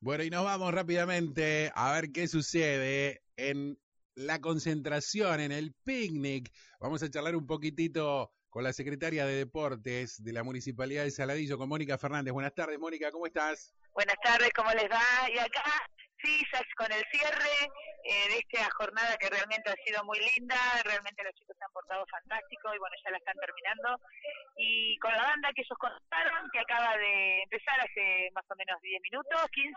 Bueno, y nos vamos rápidamente a ver qué sucede en la concentración, en el picnic. Vamos a charlar un poquitito con la secretaria de Deportes de la Municipalidad de Saladillo, con Mónica Fernández. Buenas tardes, Mónica, ¿cómo estás? Buenas tardes, ¿cómo les va? Y acá, sí, ya con el cierre eh, de esta jornada que realmente ha sido muy linda, realmente los chicos se han portado fantástico y bueno, ya la están terminando. Y con la banda que ellos contaron, que acaba de empezar hace más o menos 10 minutos, 15,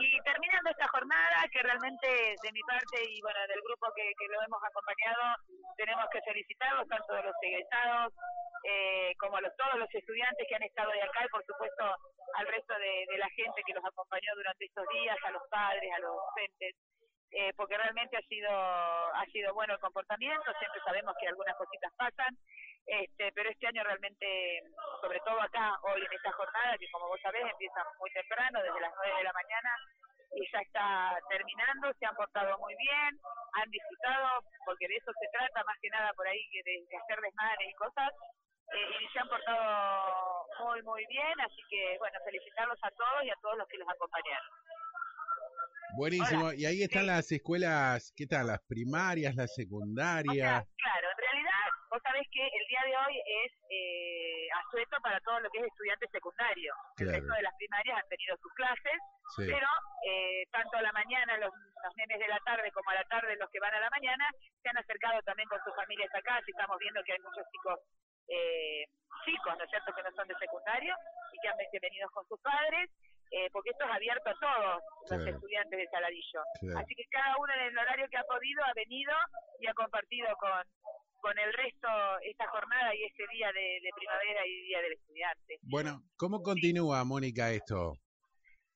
y terminando esta jornada, que realmente de mi parte y bueno, del grupo que, que lo hemos acompañado, tenemos que felicitarlos, tanto de los egresados eh, como a los, todos los estudiantes que han estado de acá y por supuesto al resto de, de la gente que los acompañó durante estos días, a los padres, a los docentes eh, porque realmente ha sido ha sido bueno el comportamiento, siempre sabemos que algunas cositas pasan, este, pero este año realmente, sobre todo acá, hoy en esta jornada, que como vos sabés empieza muy temprano, desde las 9 de la mañana, y ya está terminando, se han portado muy bien, han disfrutado, porque de eso se trata más que nada por ahí, de, de hacer desmanes y cosas, eh, y se han portado muy, muy bien, así que bueno, felicitarlos a todos y a todos los que los acompañaron. Buenísimo. Y ahí están las escuelas, ¿qué tal? Las primarias, las secundarias. claro, en realidad, vos sabés que el día de hoy es eh, asueto para todo lo que es estudiante secundario. El resto de las primarias han tenido sus clases, pero eh, tanto a la mañana los, los nenes de la tarde como a la tarde los que van a la mañana se han acercado también con sus familias acá, y estamos viendo que hay muchos chicos eh, chicos, ¿no es cierto?, que no son de secundario y que han venido con sus padres eh, porque esto es abierto a todos los estudiantes de Saladillo. Así que cada uno en el horario que ha podido ha venido y ha compartido con, con el resto esta jornada y este día de, primavera y día del estudiante. Bueno, ¿cómo continúa, Mónica, esto?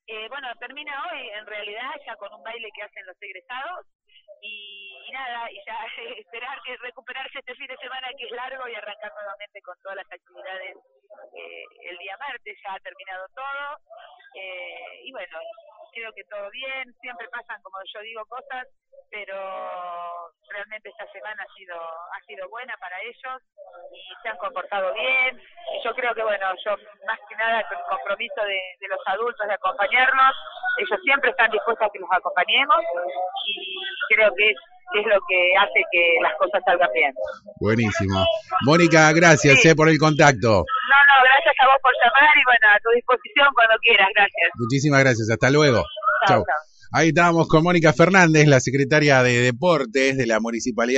Eh, bueno, termina hoy en realidad ya con un baile que hacen los egresados y, nada, y ya esperar que recuperarse este fin de semana que es largo y arrancar nuevamente con todas las actividades eh, el día martes, ya ha terminado todo eh, y bueno, creo que todo bien, siempre pasan, como yo digo, cosas, pero realmente esta semana ha sido ha sido buena para ellos y se han comportado bien. Y yo creo que, bueno, yo más que nada con el compromiso de, de los adultos de acompañarnos, ellos siempre están dispuestos a que los acompañemos y creo que es es lo que hace que las cosas salgan bien. Buenísimo. Mónica, gracias eh, por el contacto gracias a vos por llamar y bueno, a tu disposición cuando quieras, gracias. Muchísimas gracias, hasta luego. Chao. Ahí estábamos con Mónica Fernández, la secretaria de Deportes de la Municipalidad.